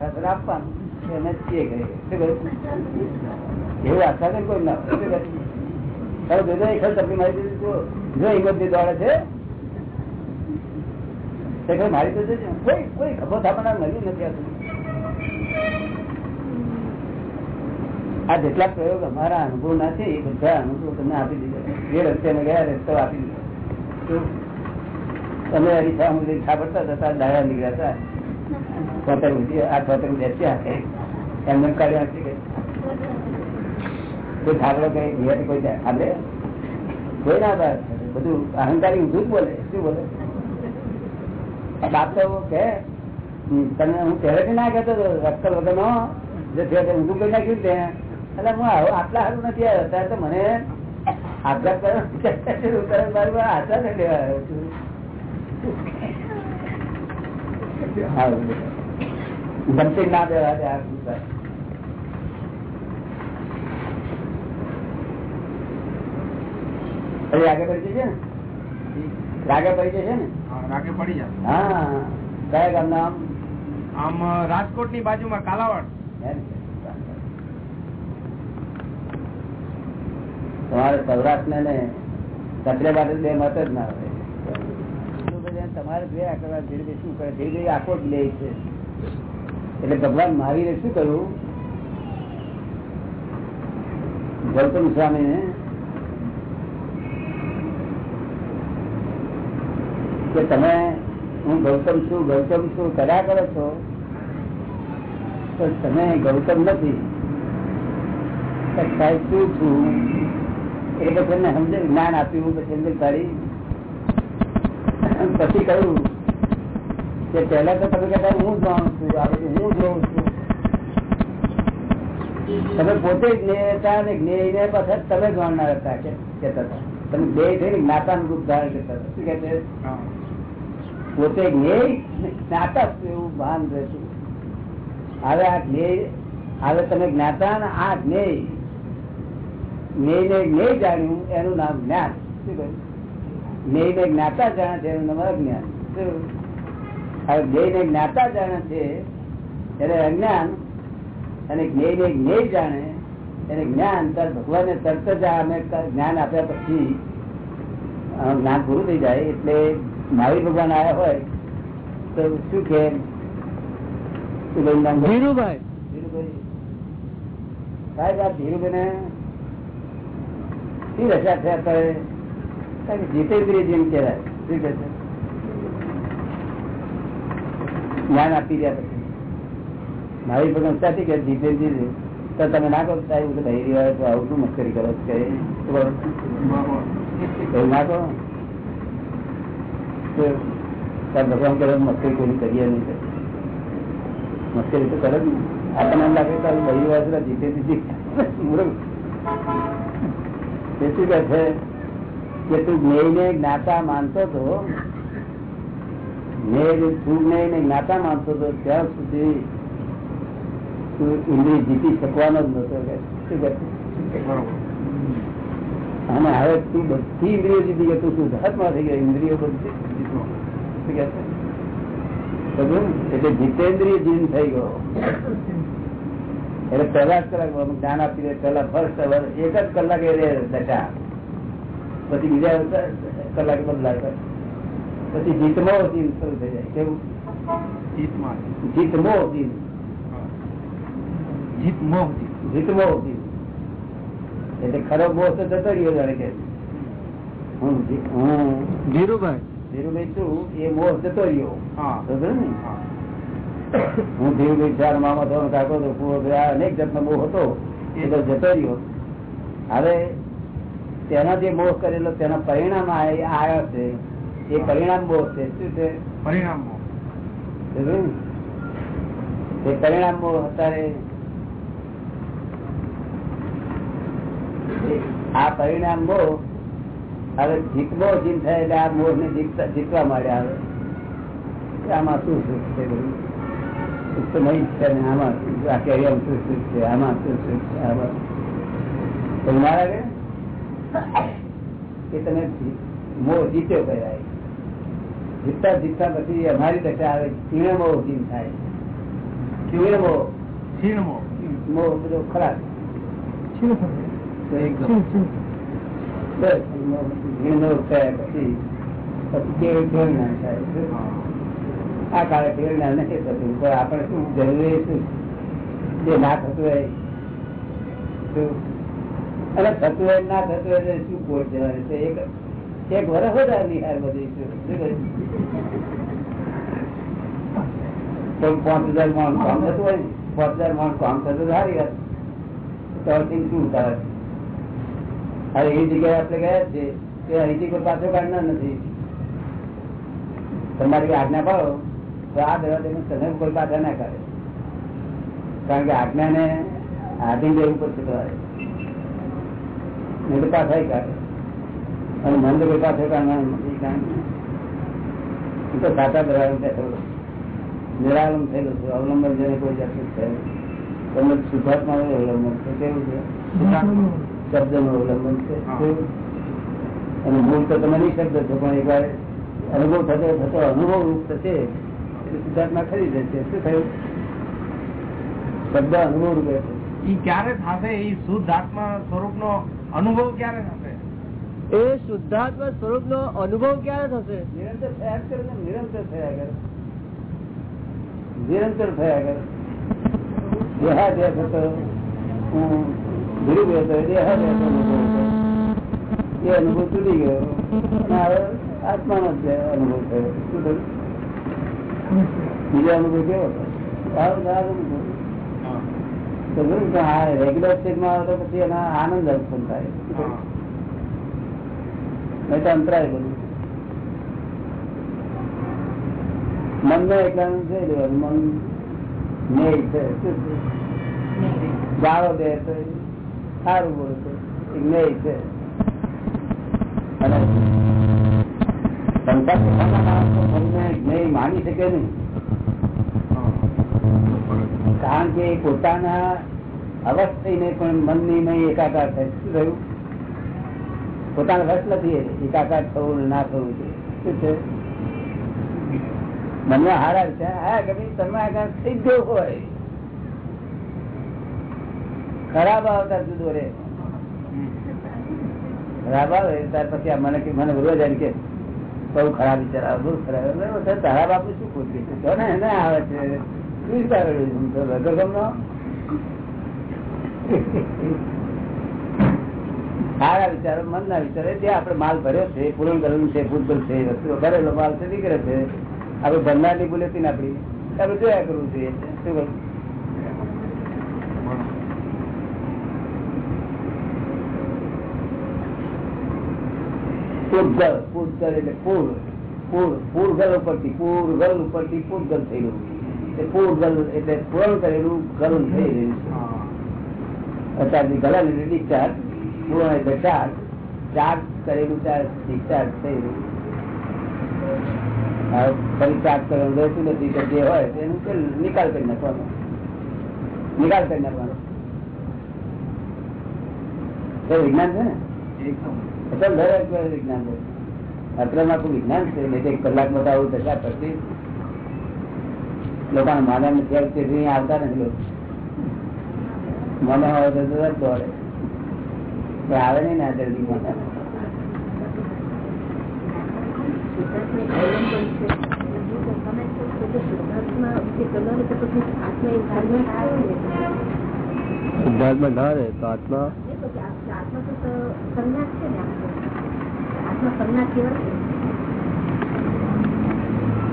આ જેટલા પ્રયોગ અમારા અનુભવ ના છે એ બધા અનુભવ તમને આપી દીધા. જે રસ્તે ગયા, રસ્તો આપી દીધો. તમે હરીફા સાંભળતા હતા દાડા નીકળ્યા હતા. છોતેર સુધી આ કોઈ આપણે કોઈ ના બસ અહંકારી ઊંધું જ બોલે, શું બોલે? બાપ તો કે તને હું પહેલેથી ના કહેતો હતો અક્કલ વગરનો ઊંધું કરી નાખ્યું ત્યાં. એટલે હું આટલા સારું નથી આવ્યો. ત્યારે તો મને આપઘાત કરવા આશા લેવા આવ્યો છું ગમતી ના દેવા આગળ પડી જશે ને? આગળ પડી જશે ને? રાગે પડી જાય. હા. કયા ગામના આમ? આમ રાજકોટની બાજુમાં કાલાવાડ. તમારે સૌરાષ્ટ્ર ને કચરે બાદ બે મત જ ના હોય. તમારે જોયા કરવા ધીરે શું કરે? ધીરે આખો જ લે છે. એટલે ભગવાન મહાવીરે શું કહ્યું ગૌતમ સ્વામી કે તમે, હું ગૌતમ છું ગૌતમ છું, કર્યા કરો છો. તો તમે ગૌતમ નથી. શું છું? એ પછી એમને સમજે, જ્ઞાન આપ્યું, પછી અંદર તારી પછી કહ્યું કે પહેલા તો તમે કહેતા હું જાણું છું આ બધું હું જોઉં છું. તમે પોતે જ્ઞેય હતા અને જ્ઞેય ને પાછા તમે જાણનાર હતા કે કહેતા હતા. તમે બે થઈને જ્ઞાતાનું રૂપ ધારણ કરતા હતા. શું કહે છે? પોતે જ્ઞેય જ્ઞાતા એવું ભાન રહેતું હવે આ જ્ઞેય હવે તમે જ્ઞાતા ને આ જ્ઞેય. જ્ઞેય ને જ્ઞેય જાણ્યું એનું નામ જ્ઞાન. શું કહ્યું? ને જ્ઞાતા જાણે છે એનું અજ્ઞાન? જ્ઞેય ને જ્ઞાતા જાણે છે એને અજ્ઞાન અને જ્ઞેય ને જ્ઞેય જાણે એને જ્ઞાન ત્યારે ભગવાને તરત જ અમે જ્ઞાન આપ્યા પછી જ્ઞાન પૂરું થઈ જાય એટલે મહાવીર ભગવાન આવ્યા હોય તો શું કે? ધીરુભાઈ. સાહેબ આ ધીરુભાઈ ને શી રચા છે અત્યારે? જીતેન્દ્રિય જીમ કહેવાય શું કે છે જ્ઞાન આપી રહ્યા પછી મહાવીર ભગવાન સાચી કે જીતેન્દ્રિય તો તમે ના કહો સાહેબ હું તો બહેરી હોય તો આવું શું મસ્કરી કરો છો કે શું કરો? એવું ના કહો તો તાર ભગવાન કરે મસ્કરી કોઈ કરીએ નહીં કરે. મસ્કરી તો કરે જ ને આપણને એમ લાગે કે તારું બહેરી હોય તો જીતે જીતી મૂર્ખ. તે શું કહે છે કે તું જ્ઞેય ને જ્ઞાતા માનતો હતો જ્ઞેય તું જ્ઞાતા માનતો હતો ત્યાં સુધી તું ઇન્દ્રિય જીતી શકવાનો જ નતો અને હવે તું બધી ઇન્દ્રિયો જીતી ગયા તું શુદ્ધાત્મા થઈ ગયા ઇન્દ્રિયો બધી? એટલે જીતેન્દ્રિય જીન થઈ ગયો. એટલે પહેલા જ કલાક, જ્ઞાન આપી દે, પહેલા ફર્સ્ટ એક જ કલાક રે દશા. પછી બીજા કલાક બદલાય પછી જીતમો દિન શરૂ થઈ જાય. કેવું? જીતમાં. જીતમો દિન હા. જીત મોહ જીત જીતમો દિન એટલે ખરો બોસ તો જતો રહ્યો જાણે કે. હું ધીરુભાઈ. ધીરુભાઈ છું એ મોહ જતો રહ્યો. હા. ને હા. હું ધીરુભાઈ ચાર મામા થવાનો કાકો હતો અનેક જાતનો મોહ હતો. એ તો જતો રહ્યો. હવે તેનો જે મોહ કરેલો તેના પરિણામ આવ્યો છે. એ પરિણામ મોહ છે. શું છે? પરિણામ મોહ. એ પરિણામ મોહ અત્યારે આ પરિણામ મોહ હવે જીતવો જીત થાય એટલે આ મોહ ને જીતવા માંડ્યા હવે. આમાં શું સુખ છે બધું? સુખ તો નહીં છે ને આમાં? આ કેરિયર શું સુખ છે? આમાં શું સુખ છે? આમાં. લાગે કે તમે મોહ જીત્યો કહેવાય જીતતા જીતતા પછી અમારી દશા આવે ક્ષીણ મોહ જીત થાય. ક્ષીણમો મોહ બધો ખરાબ. હા. આ કાળે પ્રેરણા નથી થતું પણ આપણે શું જરૂરી શું જે ના થતું હોય અને થતું ના થતું શું કોટ જવાનું છે એક એક વર્ષ વધારે નિહાર બધી? તો પાંચ હજાર માણસ કામ થતું હોય પાંચ હજાર માણસ કામ થતું સારી વાત. તો શું ઉતારે અરે એ જગ્યાએ આપણે ગયા છે કે અહીંથી કોઈ પાછો કાઢનાર નથી. તમારી આજ્ઞા પાડો, તો આ દરવાજા તમે કોઈ પાછા ના કરે કારણ કે આજ્ઞાને આધીન જવું પડશે તમારે નહીં તો પાછા કાઢે અને મંદ કે એ તો સાચા દરવાજા બેઠો નિરાલંબ થયેલું છે. અવલંબન જેને કોઈ જાતનું છે તમને શુદ્ધાત્મા અવલંબન છે. કેવું છે? શબ્દનું અવલંબન છે. અને મૂળ તો તમે નહીં શબ્દ છો પણ એકવાર અનુભવ થતો થતો અનુભવ રૂપ થશે એટલે સિદ્ધાર્થમાં ખરી જશે શું થયું? શબ્દ અનુભવ રૂપે છે. એ ક્યારે થશે? ઈ શુદ્ધ આત્મા સ્વરૂપ નો અનુભવ ક્યારે થશે? એ શુદ્ધાત્મ સ્વરૂપ નો અનુભવ ક્યારે થશે? નિરંતર થયા કરે નિરંતર થયા કરે નિરંતર થયા કરે દેહાદ્યાસ હતો હું ભૂલી હતો દેહાદ્યાસ અનુભવ હતો એ અનુભવ તૂટી ગયો. અને હવે આત્માનો જ અનુભવ થયો. શું થયું? બીજો અનુભવ કેવો? હતો સારો સારો અનુભવ તો જોયું કે આ રેગ્યુલર સ્ટેટમાં આવે તો પછી એના આનંદ ઉત્પન્ન થાય. નહીં તો અંતરાય બધું. મન ને એકલાનું છે. મન નહીં છે. ગાળો દે છે સારું બોલે છે. નહીં છે. અને સંસાર મનને જ્ઞેય માની શકે નહીં. કારણ કે પોતાના અવસ્થઈને પણ મનની નહીં એકાકાર થાય. શું થયું? પોતાનો રસ નથી એકાકાર થવું ના થવું છે શું છે મનમાં હારા છે. હા કે તમે થઈ ગયો હોય. ખરાબ આવતા જુદો રે ખરાબ આવે ત્યાર પછી મને મને રોજ એમ કે, બહુ ખરાબ વિચાર આવે, બહુ ખરાબ. તારા બાપુ શું જો ને આવે છે. શું તારે તો વગર ગમનો? સારા વિચારો, મનના વિચારે જે આપડે માલ ભર્યો છે, પૂરણ કરેલું છે પૂરતું છે ભરેલો માલ છે, નીકળે છે, આપણે ભરનારની ભૂલેતી ને આપડી આપડે જોયા કરવું છે શું? પૂતગલ પૂતગલ એટલે પૂર પૂર પૂરગલ ઉપરથી પૂરગલ ઉપરથી પૂતગલ થઈ પૂરગલ એટલે પૂરણ કરેલું ગલ થઈ રહ્યું છે. અત્યારથી ગલન ડિસ્ચાર્જ પૂર્ણ એટલે ચાર્જ ચાર્જ કરેલું ચાર્જ ડિસ્ચાર્જ થઈ રહ્યું. ફરી ચાર્જ કરવાનું રહેતું નથી તો જે હોય તેનું નિકાલ કરી નાખવાનો. નિકાલ કરી નાખવાનો. વિજ્ઞાન છે ને? દરેક વિજ્ઞાન છે. અત્રમાં આખું વિજ્ઞાન છે એક કલાક બતાવું દશા પછી લોકોને માનવ ને ફેર છે અહીં આવતા નથી લોકો. મને હોય તો તરત દોડે પણ આવે નહીં ને આ જલ્દી મને. શુદ્ધાત્મા ના રહે તો આત્મા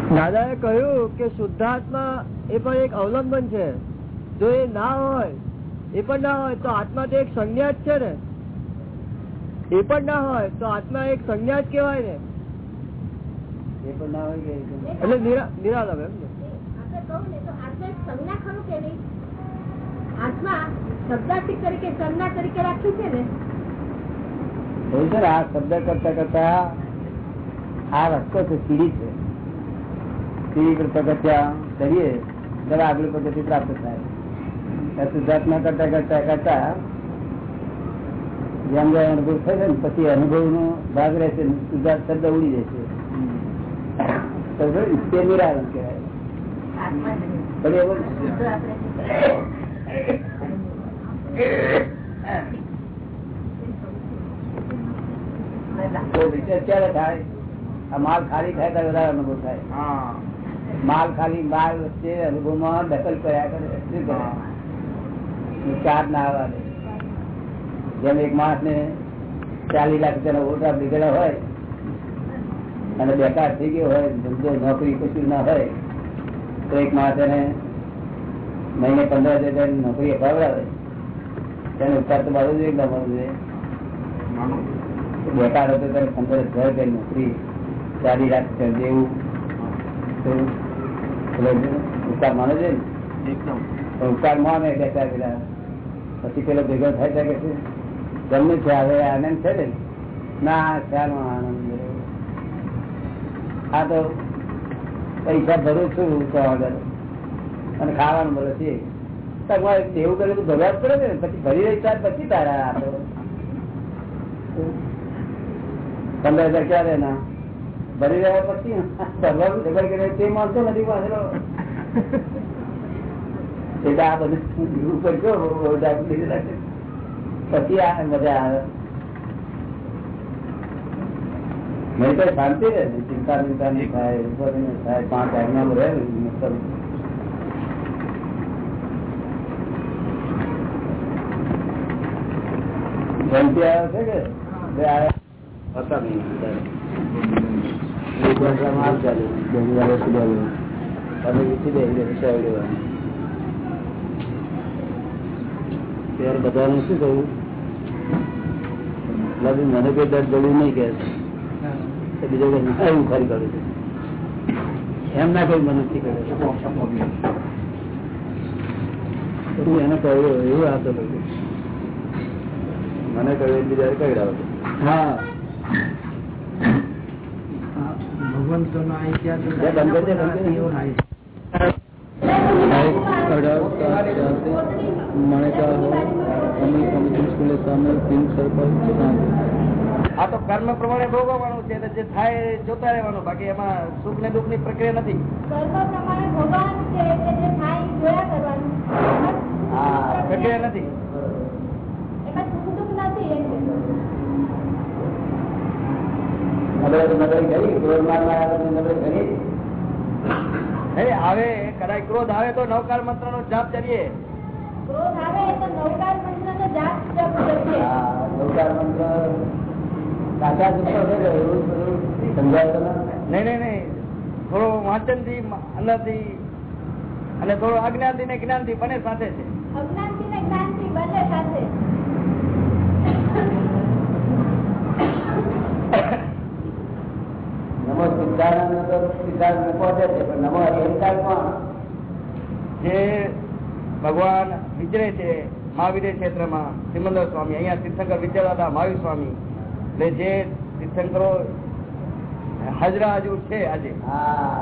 દાદા એ કહ્યું કે શુદ્ધાત્મા એ પણ એક અવલંબન છે. જો એ ના હોય એ પણ ના હોય તો આત્મા તો એક સંજ્ઞા જ છે ને? એ પણ ના હોય તો આત્મા એક સંજ્ઞા જ કેવાય ને એ પણ ના હોય? એટલે નિરાલમ એમ આત્મા શબ્દાર્થિક તરીકે સંજ્ઞા તરીકે રાખ્યું ને? છે ને આ શબ્દ કરતા કરતા આ રસ્તો છે સીડી છે. પર પગથિયા ચડીએ ત્યારે આગલું પગથિયું પ્રાપ્ત થાય. શુદ્ધાત્મા કરતા કરતા કરતા જેમ જેમ અનુભવ થશે ને પછી અનુભવ નો ભાગ રહેશે શુદ્ધાર્થ શબ્દ ઉડી જશે. તે કહેવાય. એવું? થાય? આ માલ ખાલી થાય ત્યારે વધારે અનુભવ થાય. માલ ખાલી માલ વચ્ચે અનુભવમાં દખલ કર્યા કરે જેમ એક માણસ ને ચાલીસ લાખ રૂપિયાનો ઓટા લીધેલા હોય અને બેકાર થઈ ગયો હોય, ધંધો, નોકરી કશું ના હોય, તો એક માણસ એને મહિને પંદર હજાર નોકરી અપાવડાવે. તેને ઉપકાર તો મારવું જોઈએ મારવું જોઈએ? બેકાર હતો ત્યારે પંદર હજાર નોકરી ચાલી લાખ રૂપિયા દેવું ઉપકાર માનો છે? પણ ઉપકાર માને બેકાર પેલા પછી પેલો ભેગો થાય ત્યારે કે શું? છે હવે આનંદ છે ને? ના શાનો આનંદ આ તો પૈસા ભરું છું તો આગળ. અને ખાવાનું મળે છે. તમારે એવું કરે તો ભરવા જ પડે ને? પછી ભરી રહી ત્યાર પછી તારા આ તો પંદર હજાર ક્યારે ના ભરી રહ્યા પછી ભરવાનું ડબલ કરે તે માણસો નથી પાછળ એટલે આ બધું જીવવું પડશે બહુ બહુ જાગૃતિ રાખે. પછી આ મજા આવે નહીં તો શાંતિ રહે ને ચિંતા ચિંતા નહીં થાય ઉપર નહીં થાય પાંચ આજ્ઞા રહે ને મતલબ શાંતિ આવે છે કે ત્યારે બધાને શું કહ્યું મને કોઈ દર્દ જડ્યું નહીં કે બીજો કઈ એવું ખરી કરું છું એમ ના કોઈ મને નથી એને કહ્યું એવું હાથ તો મને કહ્યું બીજા કઈ રહ્યો હા. ભગવંતો નો જે બંધ કરી દે, બંધ કરી દે. મણેકા હો અમી કમિશન સ્કૂલે સામે પિંક સર્કલ આ તો કર્મ પ્રમાણે ભોગવવાનું છે એટલે જે થાય જોતા રહેવાનું બાકી એમાં સુખ ને દુઃખની પ્રક્રિયા નથી. કર્મ પ્રમાણે ભોગવવાનું છે એટલે જે થાય જોયા કરવાનું. હા, પ્રક્રિયા નથી. એમાં સુખ દુઃખ નથી એમ કે. નબળે નબળે કરી ક્રોધમાનમાં આવે કદાચ ક્રોધ આવે તો નવકાર મંત્ર નો જાપ કરીએ. ક્રોધ આવે તો નવકાર મંત્રનો જાપ જપ કરીએ. હા, નવકાર મંત્ર સાચા દુઃખો છે કે એવું બધું સમજાય નહીં નહીં નહીં. થોડો વાંચનથી અંદરથી અને થોડો અજ્ઞાનથી ને જ્ઞાનથી બંને સાથે છે. અજ્ઞાનથી ને જ્ઞાનથી બંને સાથે. સિદ્ધાર્થ તો સિદ્ધાર્થ પહોંચે છે પણ નમો અહિંસા કોણ જે ભગવાન વિચરે છે મહાવીર ક્ષેત્રમાં સિમંદર સ્વામી અહીંયા તીર્થંકર વિચારતા મહાવીર સ્વામી એટલે જે તીર્થંકરો હાજરા હજુ છે આજે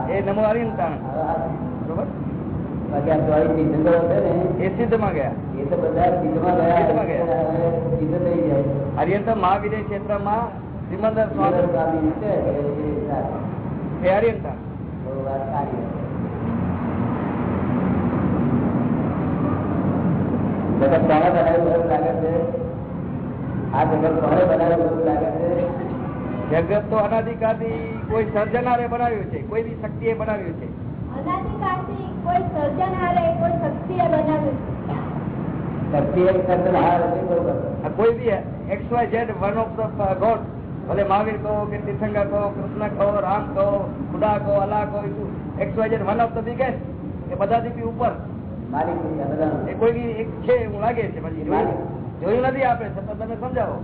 એ નમો હરિંતાણ બરોબર? હરિયંત મહાવીર ક્ષેત્રમાં સિમંદર સ્વામી એ. એ જગત કોને બનાવ્યું એવું લાગે છે? આ જગત કોને બનાવ્યું એવું લાગે છે? જગત તો અનાધિકારથી કોઈ સર્જનારે બનાવ્યું છે કોઈ બી શક્તિએ બનાવ્યું છે. કોઈ સર્જનહારે કોઈ શક્તિએ બનાવ્યું શક્તિ હતી બરોબર આ કોઈ બી X Y Z one of the god ભલે મહાવીર કહો કે તીર્થંકર કહો કૃષ્ણ કહો રામ કહો ખુડા કહો અલા કહો X Y one of the biggest એ બધાથી ઉપર. એ કોઈ બી એક છે એવું લાગે છે પછી. જોયું જોયું નથી આપણે છતાં તમે સમજાવો.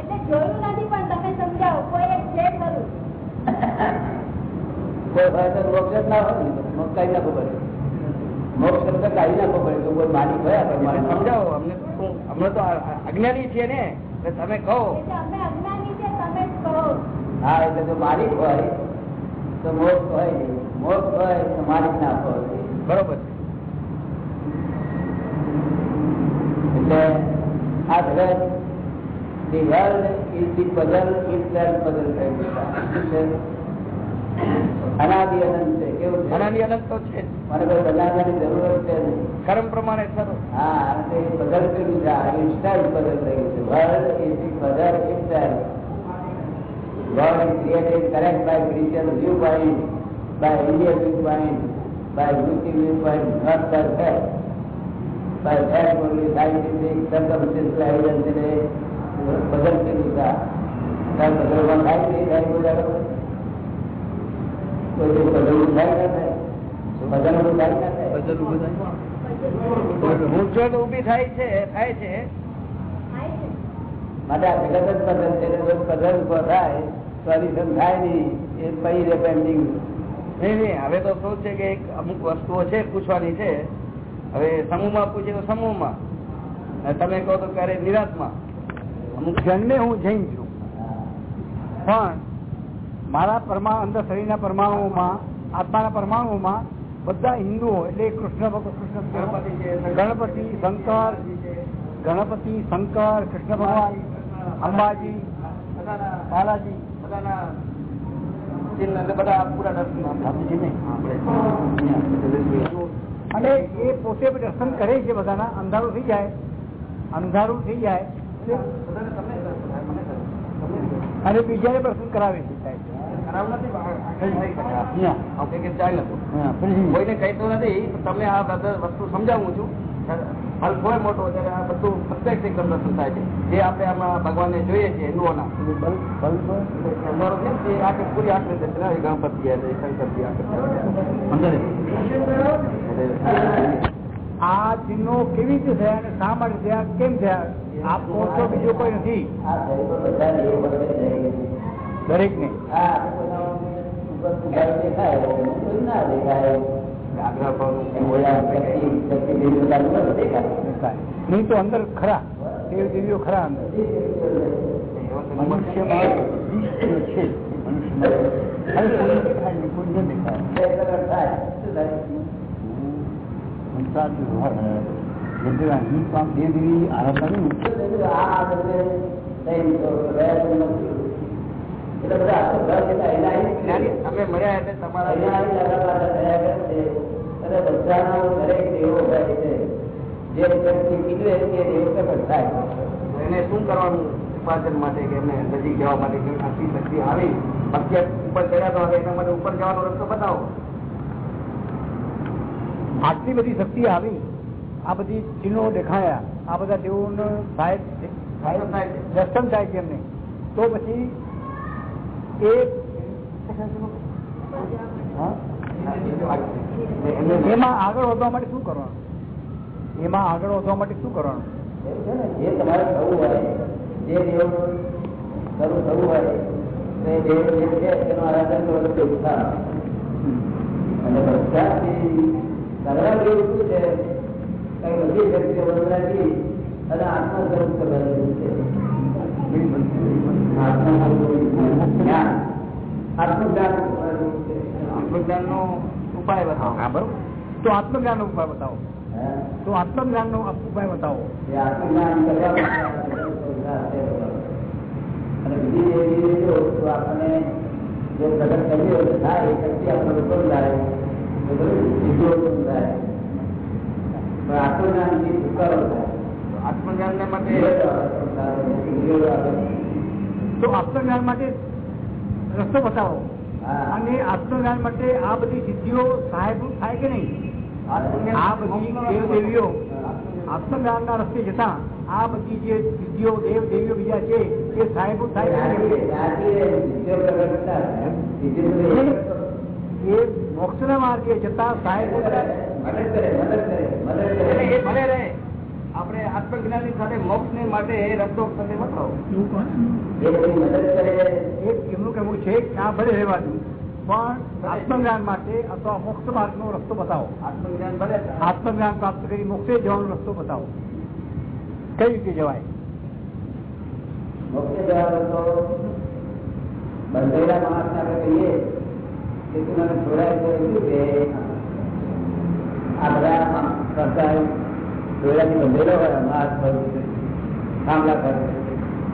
એટલે જોયું નથી પણ તમે સમજાવો. કોઈ એક છે ખરું. કોઈ હોય તો મોક્ષ ના હોય ને મોક્ષ કાઢી નાખવો પડે. મોક્ષ શબ્દ કાઢી નાખવો પડે તો કોઈ માલિક હોય સમજાવો અમને અમને તો અજ્ઞાની છીએ ને તમે કહો. અમે હા એટલે જો માલિક હોય તો મોક્ષ હોય. મોક્ષ હોય તો માલિક ના હોય. બરોબર. છે એટલે આ જગત છે? અનાદિ અનંત છે. કેવું છે? અનંત તો છે મને કોઈ બદલાવવાની જરૂર છે કર્મ પ્રમાણે થતો હા તે બદલતું છે. આ ઇન્સ્ટાઇલ બદલ રહ્યું છે. વર્લ્ડ ઇઝ બદલ ઇન્સ્ટાઇલ God is created correct by Christian viewpoint, by Indian viewpoint, by Muslim viewpoint, not by fact. By fact only scientific circumstantial evidence એટલે બદલતી દિશા ત્યાં બદલવા થાય કે નહીં થાય કોઈ દાડો? કોઈ દિવસ બદલવું થાય ના થાય બદલવું થાય ના થાય મૂંઝવણ ઊભી થાય છે થાય છે થાય છે માટે આ જગત જ પસંદ છે જો પસંદ ઊભો થાય સોલ્યુશન થાય નહીં, એ પડી રહે પેન્ડિંગ નહીં નહીં, હવે તો શું છે કે અમુક વસ્તુઓ છે, પૂછવાની છે. હવે સમૂહમાં પૂછે તો સમૂહમાં. તમે કહો તો ક્યારે નિરાશમાં અમુક જન્મે હું જૈન છું. પણ મારા પરમા અંદર શરીરના પરમાણુઓમાં, આત્માના પરમાણુઓમાં બધા હિન્દુઓ, એટલે કૃષ્ણ કૃષ્ણ ગણપતિ શંકર ગણપતિ શંકર, કૃષ્ણ ભગવાન, અંબાજી, બાલાજી દર્શન અને એ પોતે દર્શન કરે છે બધાના અંધારું થઈ જાય અંધારું થઈ જાય. અને બીજાને દર્શન કરાવે છે. કોઈને કહેતો નથી તમે આ બધા વસ્તુ સમજાવું છું. હલ હોય મોટો ત્યારે આ બધું પ્રત્યક્ષ એકદમ દર્શન થાય છે. જે આપણે આમાં ભગવાનને જોઈએ છીએ હિન્દુઓના. આખે પૂરી આખરે ગણપતિ શંકરજી આખરે આ ચિહ્નો કેવી રીતે થયા અને શા માટે થયા કેમ થયા? આપ કહો બીજો કોઈ નથી. દરેક કોઈ ના દેખાય. નહીં તો અંદર ખરા. દેવ દેવીઓ ખરા અંદર. મનુષ્યમાં છે. તમે મળ્યા એટલે તમારા અને બધાનો દરેક દેવો હોય છે જે શક્તિ કીધું એ દેવ પ્રગટ થાય. એને શું કરવાનું ઉપાર્જન માટે કે એમને નજીક જવા માટે કે આટલી શક્તિ આવી? અત્યાર ઉપર ગયા તો હવે એના માટે ઉપર જવાનો રસ્તો બતાવો. આટલી બધી શક્તિ આવી. આ બધી ચિહ્નો દેખાયા. આ બધા દેવોનો દર્શન થાય છે. દર્શન થાય છે એમને. તો પછી એ એમાં આગળ વધવા માટે શું કરવાનું? એમાં આગળ વધવા માટે શું કરવાનું? છે ને જે તમારે થવું હોય જે દેવ શરૂ થવું હોય તે દેવ જે છે તેનું આરાધન કરવાનું ઉત્સાહ અને બધાથી કરવા જેવું શું છે કઈ બધી વ્યક્તિઓ બદલાતી અને આત્મસ્વરૂપ કરવાનું છે. આત્મસ્વરૂપ જ્ઞાન આત્મજ્ઞાન કરવાનું છે. આત્મજ્ઞાનનો ઉપાય બતાવો. હા બરોબર. તો આત્મજ્ઞાન નો ઉપાય બતાવો. તો આત્મજ્ઞાન નો ઉપાય બતાવો. અને બીજી એવી રીતે આપણને જે પ્રગટ કરી હોય થાય એ શક્તિ છુટકારો થાય. આત્મજ્ઞાન માટે તો આત્મજ્ઞાન માટે રસ્તો બતાવો. અને આત્મજ્ઞાન માટે આ બધી સિદ્ધિઓ સહાયભૂત થાય કે નહીં? આ બધી દેવદેવીઓ આત્મજ્ઞાન. ના રસ્તે જતા આ બધી જે સિદ્ધિઓ દેવ દેવીઓ બીજા છે એ સહાયભૂત થાય એ મોક્ષ ના માર્ગે જતા સહાયભૂત મદદ કરે મદદ કરે મદદ કરે. આપણે આત્મજ્ઞાનની સાથે મોક્ષ ને માટે એ રસ્તો તમે બતાવો. એ બધી મદદ કરે એક એમનું કહેવું છે ક્યાં ભલે રહેવાનું પણ આત્મજ્ઞાન માટે અથવા મોક્ષ માર્ગ નો રસ્તો બતાવો. આત્મજ્ઞાન ભલે. આત્મજ્ઞાન પ્રાપ્ત કરી મોક્ષે જવાનો રસ્તો બતાવો. કઈ રીતે જવાય? મુખ્ય જવાબ તો બંધેલા માણસ આપણે કહીએ કે તું મને છોડાય તો શું કે? આ બધા દોરાથી બંધેલો હોય માણસ ભરું થાંભલા કરે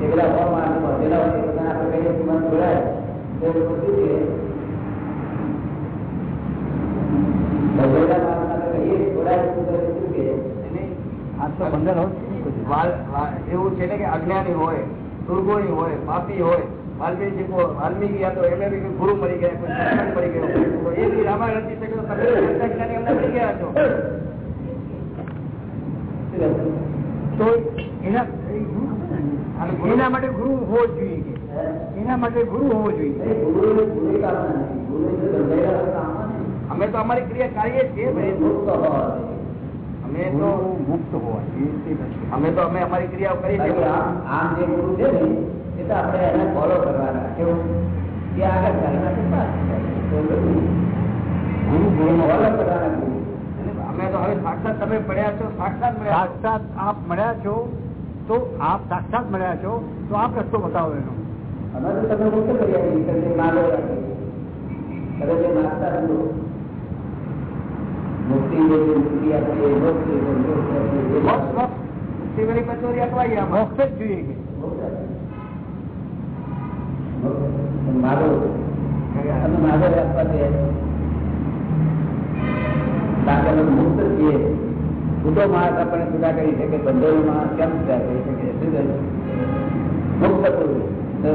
એ બધા હો માણસ બંધેલા હોય એ બધાને આપણે કહીએ તું મને તો લોકો શું કે ભગવાનના માર્ગમાં તો કહીએ થોડા શું કે આ તો બંદર હોત એવું છે ને કે અજ્ઞાની હોય દુર્ગોની હોય પાપી હોય વાલ્મીકી વાલ્મીકી હતો તો એમને બી કોઈ ગુરુ મળી ગયા કોઈ સત્સંગ ગયો. એ બી રામાયણ રચી શકે તો તમે ગયા છો? તો એના માટે ગુરુ હોવો જોઈએ એના માટે ગુરુ હોવો જોઈએ. અમે તો અમારી ક્રિયા કરીએ છીએ અમે તો મુક્ત હોવા. અમે તો અમે અમારી ક્રિયાઓ કરીએ છીએ. આમ જે ગુરુ છે ને એ તો આપણે એને ફોલો કરવાના. કેવું? એ આગળ ગુરુ ગુરુ ફોલો કરવાના ગુરુ અમે તો હવે સાક્ષાત તમે મળ્યા છો સાક્ષાત સાક્ષાત આપ મળ્યા છો તો આપ સાક્ષાત મળ્યા છો તો આપ રસ્તો બતાવો એનો. મોક્ષ જે છે, મોક્ષ આપીએ જે મોક્ષ દાખલ મુક્ત છીએ. છૂટો માણસ આપણને છૂટા કરી શકે બંધોમાં કેમ છૂટા કરી શકે શું? મુક્ત પુરુષ. તો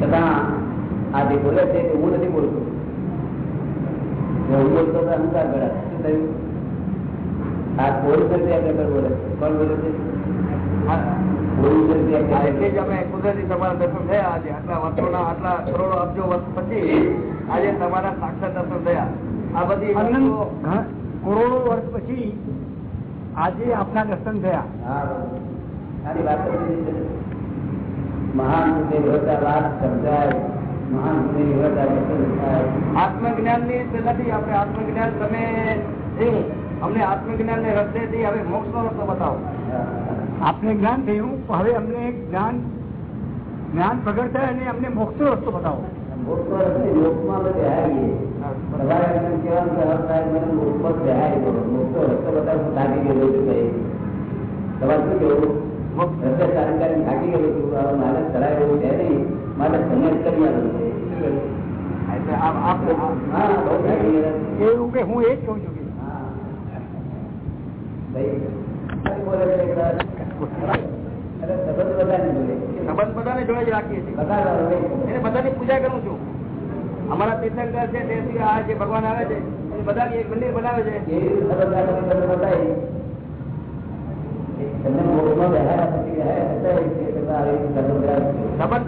છતાં આ જે બોલે છે તે હું નથી બોલતો. હું બોલતો તો અહંકાર ગળા શું થયું? આ પોલીસ નથી આપણે બોલે કોણ બોલે છે? એટલે જ અમે કુદરતી તમારા દર્શન થયા. આજે આટલા વર્ષોના આટલા કરોડો અબજો વર્ષ પછી આજે તમારા સાક્ષાત દર્શન થયા. આ બધી કરોડો વર્ષ પછી આજે આપના દર્શન થયા. મહાન આત્મજ્ઞાનની રીતે નથી આપણે આત્મજ્ઞાન તમે અમને આત્મજ્ઞાન ને રસ્તે હવે મોક્ષ નો રસ્તો બતાવો. આપને જ્ઞાન થયું હવે અમને જ્ઞાન જ્ઞાન પ્રગટ થાય અને અમને મોક્ષનો રસ્તો બતાવો. એવું કે હું એ જ કહું છું કે સંબંધ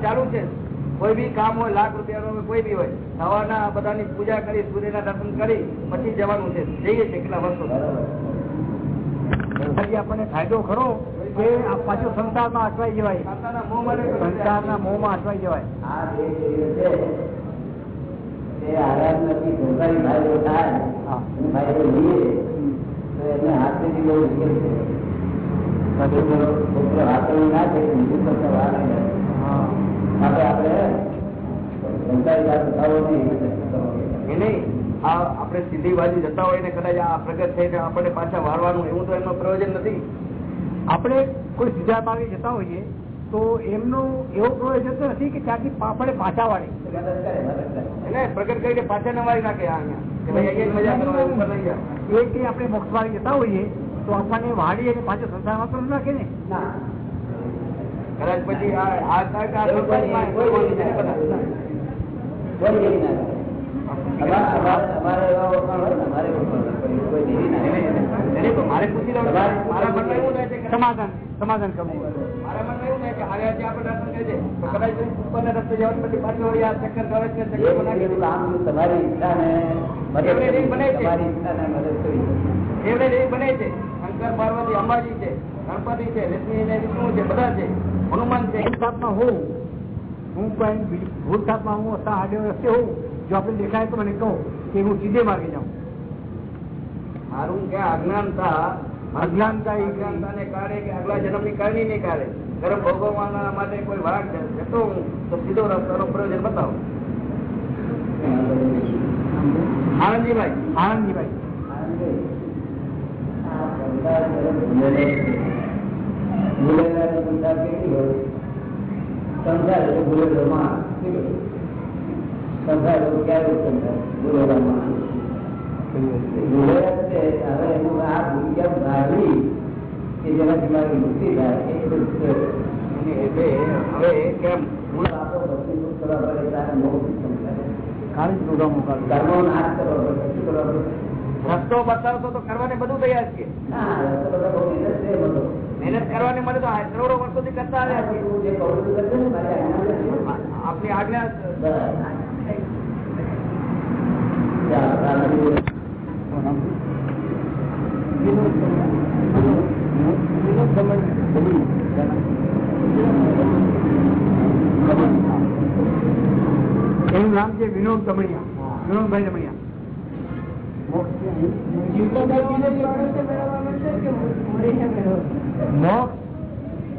ચાલુ છે. કોઈ બી કામ હોય, લાખ રૂપિયા નો કોઈ બી હોય, સવારના બધાની પૂજા કરી, સૂર્યના દર્શન કરી, પછી જવાનું છે. જઈએ છીએ કેટલા વર્ષો. આપણને ફાયદો ખરો. કે પાછું સંસારમાં અટવાઈ જવાય સંસારના મોહમાં અટવાઈ જવાય. જે આપણે સીધી બાજુ જતા હોય ને કદાચ આ પ્રગટ થઈને આપણને પાછા વાળવાનું એવું તો એમનો પ્રયોજન નથી. આપણે કોઈ સીધા માર્ગે જતા હોઈએ તો એમનો એવો પ્રયોજન તો નથી કે ત્યાંથી આપણે પાછા વાળે પ્રગટ કરીને પાછા ન મારી નાખે એ કે આપણે મોક્ષ માર્ગે જતા હોઈએ તો આપણને વાળી અને પાછો સંસારમાં તો નાખે ને કદાચ પછી આ આ સમાધાન સમાધાન કરવું મારા મનમાં એવું થાય કે હવે આજે આપણે દર્શન કરીએ તો કદાચ ઉપરના રસ્તે જવાનું પછી પાછું વળી આ ચક્કર કરે છે ચક્કર બનાવી આમ તમારી ઈચ્છાને મદદ એવડે કરી. રીત બને છે. તમારી ઈચ્છાને મદદ કરી એવડે એ બને છે. શંકર પાર્વતી અંબાજી છે ગણપતિ છે લક્ષ્મી ને વિષ્ણુ છે બધા છે. હનુમાન છે. હું હું કોઈ ભૂલ થાપમાં હું આડે રસ્તે હોઉં. જો આપણે દેખાય તો મને કહો કે હું સીધે માર્ગે જાઉં. મારું કે અજ્ઞાનતા. અજ્ઞાનતા એ અજ્ઞાનતાને કારણે કે આગલા જન્મની કારણી ને કારણે ગરમ ભોગવવાના માટે કોઈ વાગ જતો હું તો સીધો રસ્તાનો પ્રયોજન બતાવો. આનંદજીભાઈ આનંદજીભાઈ ભૂલેલો સંસાર ભૂલેલો માણસ. સંસાર ક્યારે સંસાર? ભૂલેલા માણસ. ભૂલાયા છે, હવે એનું આ ભૂલ ભાગવી કે જેનાથી મારી મુક્તિ થાય એ બધું હવે કેમ? મૂળ વાતો બધી કરવા પડે ત્યારે મોક્ષ ખાલી પ્રોગ્રામો કાઢો કર્મો નાશ કરવો પડે શું કરવા પડે. રસ્તો બતાવશો તો કરવાને બધું તૈયાર છે. મહેનત કરવાની મને તો કરોડો વર્ષોથી કરતા આવ્યા છું મારી આજ્ઞા કરજે. આપની આજ્ઞા બસ. ચાલો, ચાલો. એનું નામ છે વિનોદ દમણિયા વિનોદભાઈ દમણિયા મોક્ષ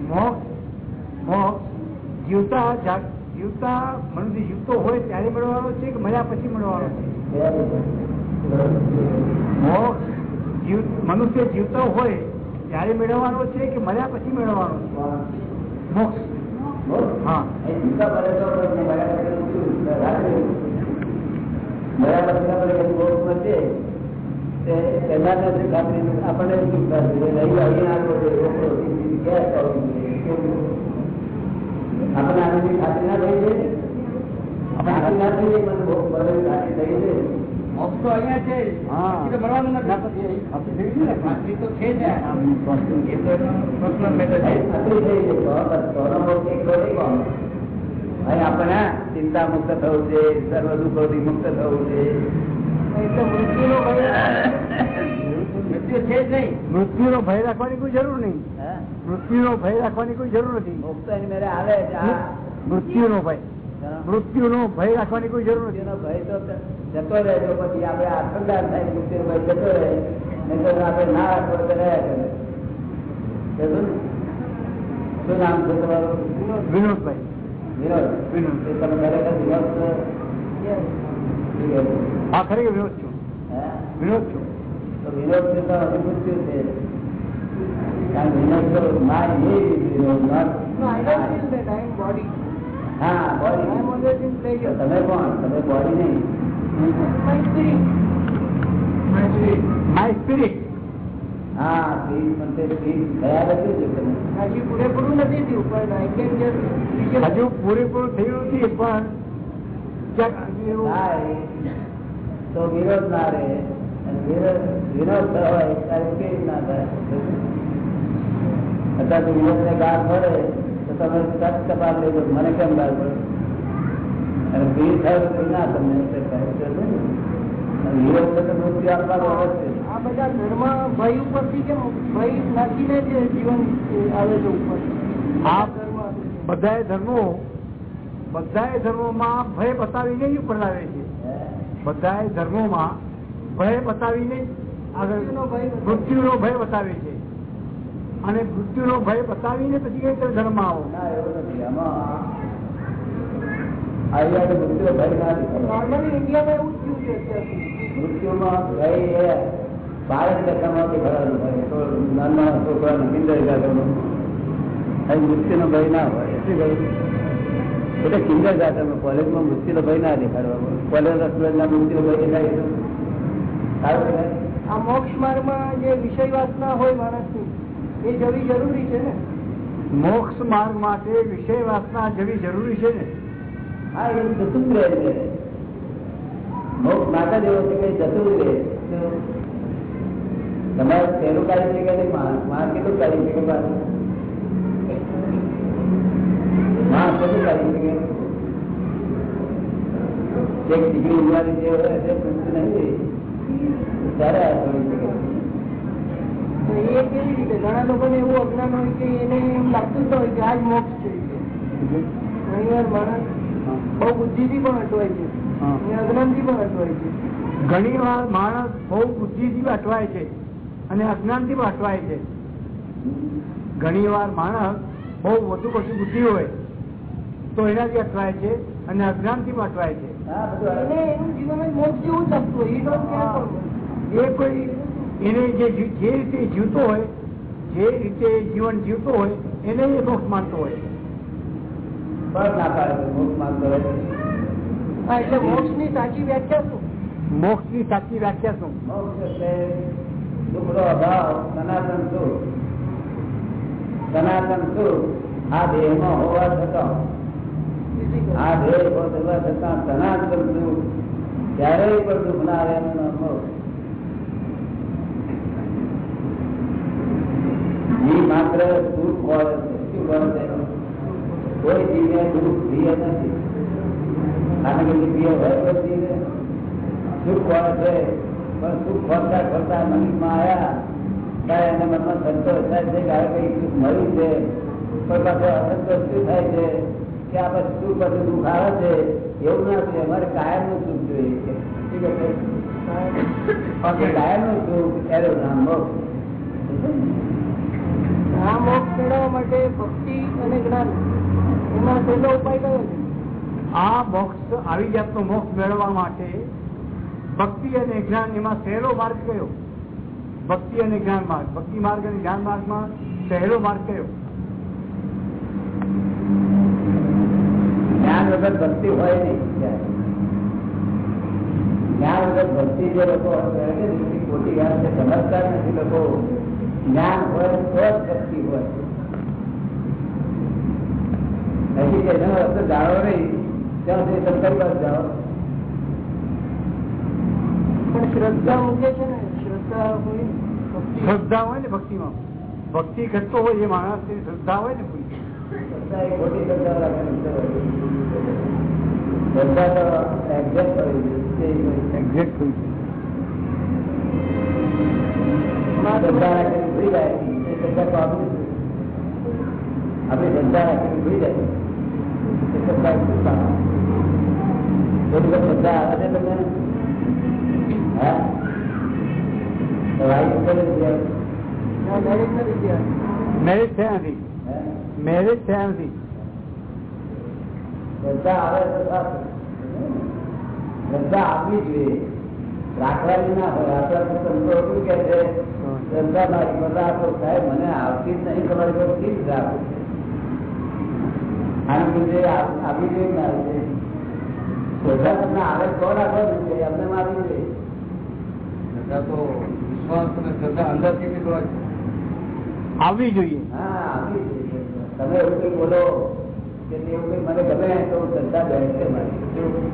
મોક્ષ મોક્ષ જીવતા જાગ- જીવતા મનુષ્ય જીવતો હોય ત્યારે મળવાનો છે કે મળ્યા પછી મળવાનો છે મોક્ષ મનુષ્ય જીવતો હોય, ત્યારે મેળવવાનો છે કે મળ્યા પછી મેળવવાનો મોક્ષ. આપણને? આપણને ખાતરી ના થઈ છે આપણે ચિંતા મુક્ત થવું છે સર્વ દુઃખોથી મુક્ત થવું છે મૃત્યુ નો ભય રાખવાની કોઈ જરૂર નહીં. મૃત્યુ નો ભય રાખવાની કોઈ જરૂર નથી. મૃત્યુ નો એની આ મૃત્યુનો ભય રાખવાની કોઈ જરૂર નથી. ભય તો જતો રહે તો પછી આપડે આત્મદાન થાય મૃત્યુ ભય જતો રહે. નહીં તો આપણે ના રાખવો તો રહ્યા કરે શું નામ છે તમારું? વિનોદભાઈ. વિનોદ. વિનોદ. તમે ખરેખર વિનોદ છો? હા ખરેખર વિનોદ છું. હે? વિનોદ છું. તો વિનોદ છે તો હજી મૃત્યુ છે. કારણ વિનોદ તો my Vinod body I am always in pleasure. તમે કોણ તમે બોડી નહીં My spirit. માય સ્પિરિટ હા ફીસ પણ તે ફીસ થયા નથી છે તમે હજી પૂરેપૂરું નથી થયું પણ I can just હજુ પૂરેપૂરું થયું નથી પણ ક્યાંક એવું થાય તો વિરોધ ના રહે અને વિરોધ વિરોધ થયો હોય ત્યારે કેવી ના થાય અત્યારે તો વિરોધ ને ગાળ પડે તો તમે સત તપાસ લેજો મને કેમ ગાળ પડે? અને ભીડ થાય તો ના તમને છે તો મૃત્યુ આ બધા ધર્મ ભય ઉપરથી કેમ ભય નાખીને જે જીવન આવે છે ઉપર? આ ધર્મ બધાએ ધર્મો બધાએ ધર્મોમાં ભય બતાવીને જ ઉપર લાવે છે. બધાએ ધર્મોમાં ભય બતાવીને આગળ મૃત્યુનો ભય બતાવે છે. અને મૃત્યુનો ભય બતાવીને પછી કઈ રીતે ધર્મ આવો. ના મૃત્યુ ના મૃત્યુનો ભય ના હોય. શું કહ્યું એટલે કિંદર ગાર્ડનમાં કોલેજમાં મૃત્યુનો ભય ના દેખાડવા કોલેજ રસોઈના મૃત્યુનો ભય દેખાય સારું આ મોક્ષ માર્ગમાં જે વિષય વાત ના હોય માણસની એ જવી જરૂરી છે ને? મોક્ષ માર્ગ માટે વિષય વાસના જવી જરૂરી છે ને? હા એ જતું જ રહે છે. મોક્ષ માતા જેવો છે કે જતું જ રહે તમારે પહેલું કાર્ય છે કે માં કેટલું કાર્ય છે કે માં કેટલું કાર્ય છે કે એક ડિગ્રી ઉમારી જે હોય તે નહીં ત્યારે આ થોડી છે કે તો એ કેવી રીતે? ઘણા લોકોને એવું અજ્ઞાન હોય કે એને એમ લાગતું જ હોય કે આ જ મોક્ષ છે. ઘણી વાર માણસ બહુ બુદ્ધિથી પણ અટવાય છે. અને અજ્ઞાનથી પણ અટવાય છે. ઘણી વાર માણસ બહુ બુદ્ધિથી અટવાય છે અને અજ્ઞાનથી પણ અટવાય છે. ઘણી વાર માણસ બહુ વધુ પડતી બુદ્ધિ હોય તો એનાથી અટવાય છે અને અજ્ઞાનથી પણ અટવાય છે. એ કોઈ એને જે જે રીતે જીવતો હોય જે રીતે જીવન જીવતો હોય એને એ મોક્ષ માનતો હોય. મોક્ષ માંગતો હોય. હા એટલે મોક્ષની સાચી વ્યાખ્યા શું? મોક્ષની સાચી વ્યાખ્યા શું? મોક્ષ એટલે અભાવ સનાતન સુખ. સનાતન સુખ આ દેહમાં હોવા છતાં આ દેહ હોવા છતાં સનાતન સુખ ક્યારેય પણ દુઃખ ના આવે એમનો મોક્ષ જીવ માત્ર સુખ હોય છે શું હોય છે કોઈ જીવને દુઃખ પ્રિય નથી કારણ કે પ્રિય હોય તો જીવે સુખ હોય છે પણ સુખ ખોરતા ખોરતા મનમાં આવ્યા ત્યારે એના મનમાં સંતોષ થાય છે કે હવે કઈ સુખ મળ્યું છે કોઈ પાસે અસંતોષ શું થાય છે કે આ પછી સુખ પછી દુઃખ આવે છે એવું ના જોઈએ અમારે કાયમનું સુખ જોઈએ છે ઠીક છે કાયમનું સુખ એનું નામ મોક્ષ આ મોક્ષ મેળવવા માટે ભક્તિ અને જ્ઞાન. એમાં પહેલો ઉપાય કયો છે? આ મોક્ષ આવી જાતનો મોક્ષ મેળવવા માટે ભક્તિ અને જ્ઞાન એમાં સહેલો માર્ગ કયો? ભક્તિ અને જ્ઞાન માર્ગ. ભક્તિ માર્ગ અને જ્ઞાન માર્ગમાં સહેલો માર્ગ કયો? જ્ઞાન વગર ભક્તિ હોય નહીં જ્ઞાન વગર ભક્તિ જે લોકો ખોટી વાત છે સમજતા નથી લોકો. જ્ઞાન હોય તો જ શક્તિ હોય. હજી એનો રસ્તો જાણો નહીં ત્યાં સુધી સંકલ્પ જાઓ પણ શ્રદ્ધા મૂકે છે ને શ્રદ્ધા હોય ભક્તિ. શ્રદ્ધા હોય ને ભક્તિમાં. ભક્તિ કરતો હોય એ માણસ શ્રદ્ધા હોય ને પૂરી શ્રદ્ધા એ ખોટી શ્રદ્ધા રાખવાની. શ્રદ્ધા તો એક્ઝેક્ટ હોય છે. એક્ઝેક્ટ હોય. શ્રદ્ધા રાખીને ભૂલી જાય એ શ્રદ્ધા તો આપણી. આપણી શ્રદ્ધા રાખીને ભૂલી જાય એ શ્રદ્ધા રાખવાની ના હોય, આપણા સંતો શું કે છે? સાહેબ મને આવતી જ નહીં તમારી પર કેવી રીતે આપો આની આપ- ના આવે શ્રદ્ધા તમને આવે તો રાખો છે અમને મારી દે. શ્રદ્ધા તો વિશ્વાસ અને શ્રદ્ધા અંદર કેવી હોય આવવી જોઈએ. હા આવવી જોઈએ. તમે એવું કઈ બોલો કે એવું કઈ મને ગમે તો શ્રદ્ધા બેસે મારી કેવું?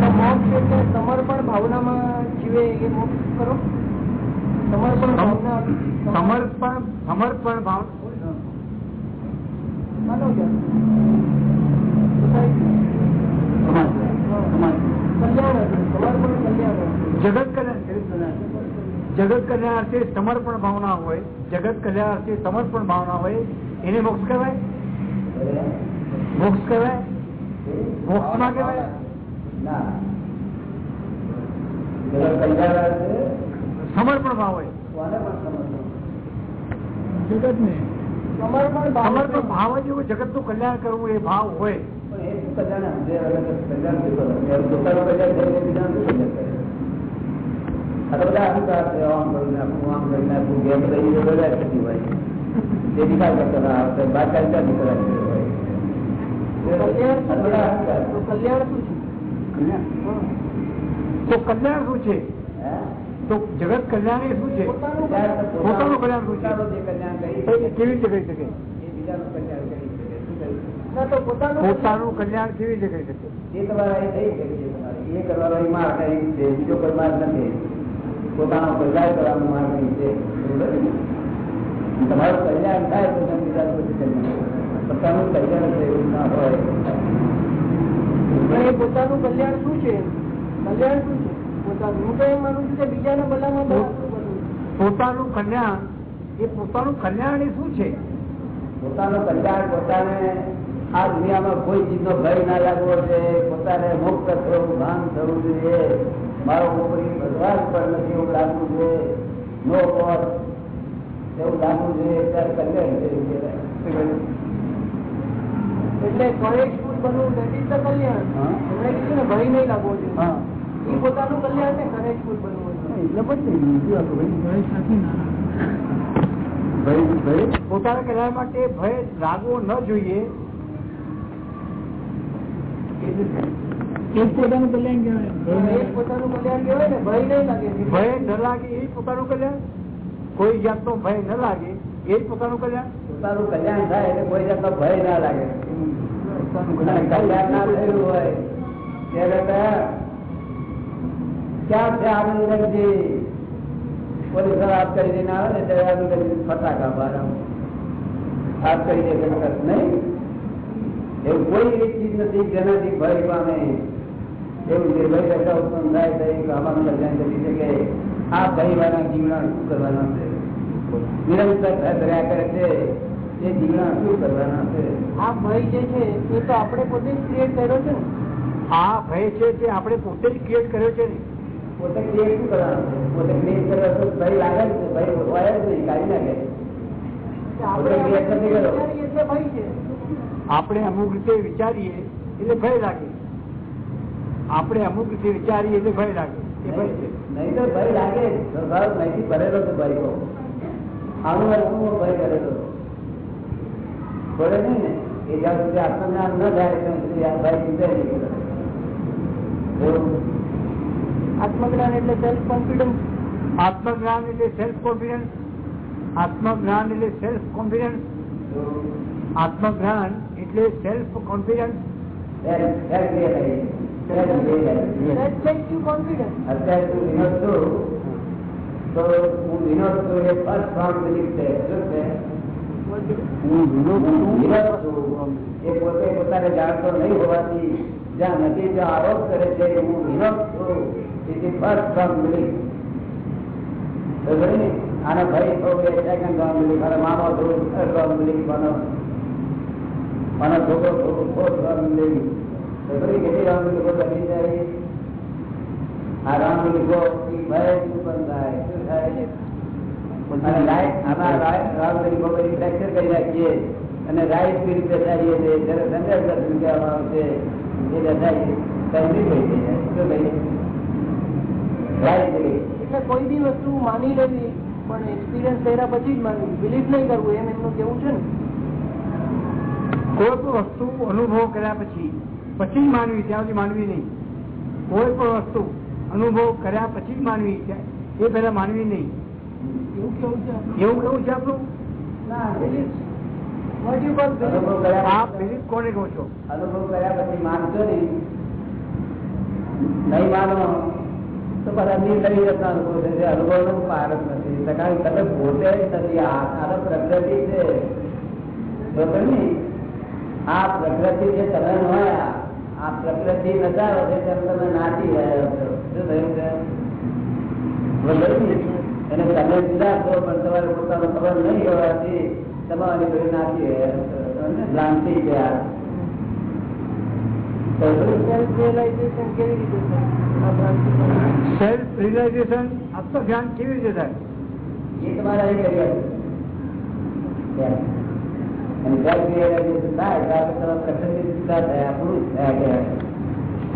તો મોક્ષ એટલે સમર્પણ ભાવનામાં જીવે એ મોક્ષ કરો. સમર્પણ ભાવના સમર્પણ સમર્પણ ભાવ. જગત કલ્યાણ જગત કલ્યાણાર્થે સમર્પણ ભાવના હોય જગત કલ્યાણાર્થે સમર્પણ ભાવના હોય એને મોક્ષ કહેવાય? મોક્ષ કહેવાય? કહેવાય? ના. જગત કલ્યાણ છે સમર્પણ ભાવ હોય કોને પણ સમજવું જગત ને સમર્પણ ભાવ સમર્પણ ભાવ જ એવું જગત નું કલ્યાણ કરવું એ ભાવ હોય પણ એ શું કલ્યાણ સમજે વગર તો કલ્યાણ શું કરે? એમ પોતાનું કલ્યાણ કરીને બીજાનું શું કલ્યાણ કરે? આ તો બધા અહંકાર છે, તો બધા થતી હોય. તે નિકાલ કરતા ના આવશે, બાર ચાલતા નીકળ્યા છે હોય. કલ્યાણ આ તો બધા અહંકાર. તો કલ્યાણ શું છે તો કલ્યાણ શું છે હે? તો જગત કલ્યાણ એ શું છે પોતાનું કલ્યાણ તો પોતાનું કલ્યાણ શું છે? પોતાનું જે કલ્યાણ કરી એ શકે, કેવી રીતે કરી શકે એ બીજાનું કલ્યાણ કરી શકે. શું કરી શકે? ના તો પોતાનું પોતાનું કલ્યાણ કેવી રીતે કરી શકે એ તમારે અહીં થઈ શકે છે તમારે. એ કરવાનો અહીં માર્ગ અહીં છે બીજો કોઈ માર્ગ નથી પોતાનો કલ્યાણ કરવાનો માર્ગ અહીં છે બરોબર ને? તમારું કલ્યાણ થાય તો તમે બીજા પછી કલ્યાણ પોતાનું કલ્યાણ છે એવું ના હોય પણ એ પોતાનું કલ્યાણ શું છે કલ્યાણ શું છે પોતાનું કલ્યાણ એ પોતાનું કલ્યાણ એ શું છે? પોતાનું કલ્યાણ પોતાને આ દુનિયામાં કોઈ ચીજનો ભય ના લાગવો છે પોતાને મુક્ત થવું ભાન થવું જોઈએ. મારો ઉપરી ભગવાન પર નથી એવું લાગવું જોઈએ. નો પર એવું લાગવું જોઈએ. ત્યારે કલ્યાણ એટલે? એટલે કરેજફુલ બનવું નથી તો કલ્યાણ. એમણે કીધું ને ભય નહીં લાગવો જોઈએ. હા. પોતાનું કલ્યાણ ને બનવું પોતાના માટે ભય લાગવો ન જોઈએ. પોતાનું કલ્યાણ એ પોતાનું કલ્યાણ કહેવાય ને ભય નહીં લાગે. ભય ન લાગે એ પોતાનું કલ્યાણ? કોઈ જાતનો ભય ન લાગે એ જ પોતાનું કલ્યાણ? પોતાનું કલ્યાણ થાય એટલે કોઈ જાતનો ભય ના લાગે. પોતાનું કલ્યાણ ના થયેલું હોય ત્યારે ક્યાં છે આનંદજી પોલીસ વાત કરી દઈને આવે ને ત્યારે આનંદજી ફટાકા બાર વાત કરી દે કે નહીં એવું કોઈ એવી ચીજ નથી જેનાથી ભય પામે એવું જે ભય રહેતા ઉત્પન્ન થાય તો એક આમાં કલ્યાણ કરી શકે આ ભય વાળા જીવના શું કરવાના છે નિરંતર રહ્યા કરે છે એ જીવના શું કરવાના છે આ ભય જે છે એ તો આપણે પોતે જ ક્રિએટ કર્યો છે ને આ ભય છે તે આપણે પોતે જ ક્રિએટ કર્યો છે ને પોતે ક્રિએટ શું કરવાનું? પોતે ક્રિએટ કરવા તો ભય લાગે છે ભાઈ હોય જ નહીં કાઢી નાખે. આપણે અમુક રીતે વિચારીએ એટલે ભય લાગે. આપણે અમુક રીતે વિચારીએ એટલે ભય લાગે. એ ભય છે. નહીં તો ભય લાગે. સ્વભાવ ભરેલો છે ભય આનું અનુભવ ભય કરેલો ભરે નહીં ને એ જ્યાં સુધી આત્મજ્ઞાન ન થાય ત્યાં સુધી આ ભાઈ જીતે નહીં આત્મજ્ઞાન એટલે સેલ્ફ કોન્ફિડન્સ આત્મજ્ઞાન એટલે સેલ્ફ કોન્ફિડન્સ આત્મજ્ઞાન એટલે સેલ્ફ કોન્ફિડન્સ આત્મજ્ઞાન એટલે સેલ્ફ કોન્ફિડન્સ પોતે પોતાને જાણતો નહીં હોવાથી જ્યાં નથી ત્યાં આરોપ કરે છે હું વિનોદ છું આને ભાઈ છોકરે સેકન્ડ ફોર્મ બિલીફ અને મામો થોડું બિલીફ બનો મને છોકરો થોડું ફોર્થ તો બધી કેટલી રામ બિલીફો બની જાય. આ રામ બિલીફો ભય ઉત્પન્ન થાય. શું થાય? અને રાઈટ આમાં રાઈટ રામ બિલીફો ફ્રેક્ચર કરી રાખીએ અને રાઈટ સ્પીડ બેસાડીએ છીએ જયારે સંદેશ દર્શન કહેવામાં આવશે, એ બેસાડીએ તંત્રી થઈ જાય શું રાઈટ બિલીફ એટલે કોઈ બી વસ્તુ માની લેવી પણ એક્સપિરિયન્સ કર્યા પછી જ માનવી. બિલીફ નહીં કરવું એમ એમનું કેવું છે ને. કોઈ પણ વસ્તુ અનુભવ કર્યા પછી પછી જ માનવી ત્યાં સુધી માનવી નહીં. કોઈ પણ વસ્તુ અનુભવ કર્યા પછી જ માનવી એ પેલા માનવી નહીં. એવું કેવું છે એવું કેવું છે આપણું? ના બિલીફ વોટ યુ કોલ અનુભવ કર્યા કોને કહો છો? અનુભવ કર્યા પછી માનતો નહીં. નહીં માનો. તો બધા નિર્દયી જતા અનુભવ થશે અનુભવ નો પાર જ નથી. કારણ કે તમે પોતે જ નથી, આ પ્રકૃતિ છે. આ પ્રકૃતિ જે તમે નોયા આ પ્રકૃતિ નચાવો છે તેમ તમે નાચી રહ્યા છો. શું થયું છે? અને તમે જુદા છો, પણ તમારે પોતાનો ખબર નહીં હોવાથી તમારી નાચી રહ્યા છો. ભ્રાંતિ ગયા સેલ્ફ ભ્રાંતિ રિયલાઇઝેશન આત્મજ્ઞાન કેવી રીતે થાય?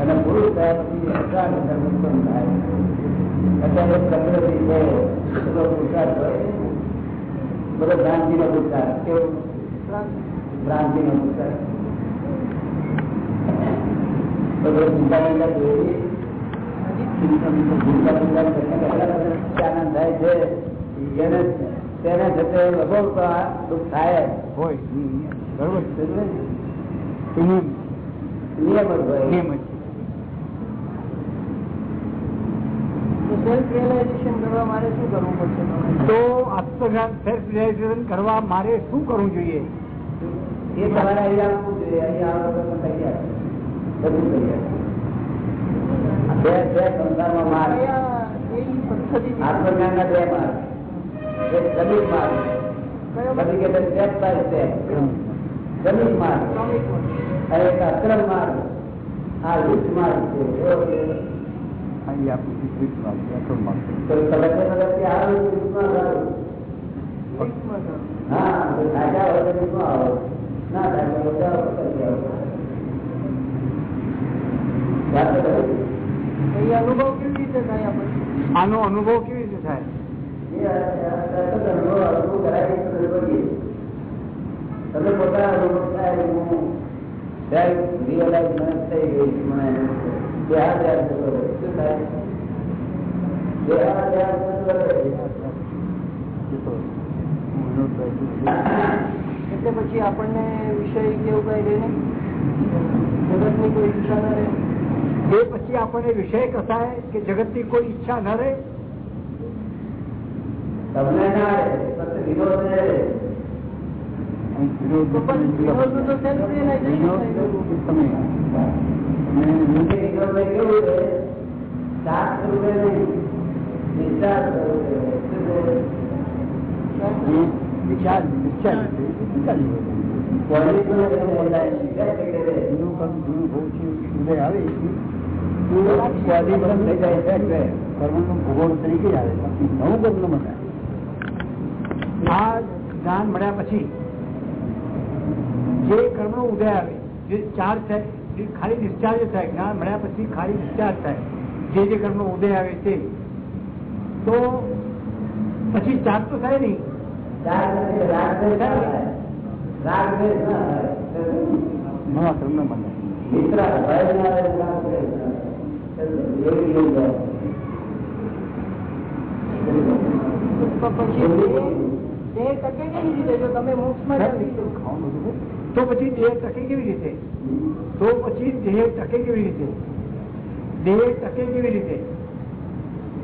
અને પુરુષ થયા પછી બધો હોય ને. પુરુષાર્થ કેવું? ભ્રાંતિ. નો પુરુષાર્થ બધો ચિંતા ચિંતા જોઈ આનંદ થાય છે એને તેને જતે લગોવતા દુઃખ થાય હોય બરોબર નિયમ તો આત્મજ્ઞાન સેલ્ફ રિયલાઇઝેશન કરવા મારે શું કરવું જોઈએ? એ તમારે અહીંયા આવવું જોઈએ અહીંયા આવો તો તમે તૈયાર બધું તૈયાર બે બે સંસારમાં માર્ગ કયા કેવી પદ્ધતિથી આત્મજ્ઞાન ના બે માર્ગ એક જમીન માર્ગ કયો પછી કે સ્ટેપ બાય સ્ટેપ જમીન માર્ગ ક્રમિક હોય. અને એક અક્રમ માર્ગ આ લિફ્ટ માર્ગ છે. એવો છે. અહીં આપણું વિપરીત વાત છે, અક્રમ વાત છે. તો કદાચ કદાચ આવું લિફ્ટમાં સારું લિફ્ટમાં જાઓ. હા તો સાચા હોય તો લિફ્ટમાં આવો. ના થાય તો બધા કરી આવો વાત તો ખરી. તો એ અનુભવ કેવી રીતે થાય આપણે આનો અનુભવ કેવી રીતે થાય એ સતત અનુભવ અનુભવ કરાવી તો કરીએ. તમે પોતાના અનુભવ થાય હું રિયલાઇઝ મને થઈ ગઈ મને દેહાદ યાદ થતો રહે. શું થાય દેહાદ યાદ થતો રહે. એટલે પછી આપણને વિષય કેવું કઈ રહે નહીં જગતની કોઈ ઈચ્છા ના રહે એ પછી આપણને વિષય કસાય કે જગતની કોઈ ઈચ્છા ન રહે તમને ના આવે ફક્ત વિનોદ ને રહે. તો પણ વિનોદનું તો self realization થાય. રહે. આ જ્ઞાન મળ્યા પછી જે કર્મ ઉદય આવે જે ચાર્જ થાય ખાલી ડિસ્ચાર્જ થાય જ્ઞાન મળ્યા પછી ખાલી ડિસ્ચાર્જ થાય જે જે કર્મ ઉદય આવે તે. તો પછી ચાર્જ તો થાય નહીં. ના થાય. મિત્ર ભય તો પછી દેહ- દેહ ટકે કેવી રીતે જો તમે મોક્ષમાં જાઓ તો? તો પછી દેહ ટકે કેવી રીતે તો પછી દેહ ટકે કેવી રીતે દેહ ટકે કેવી રીતે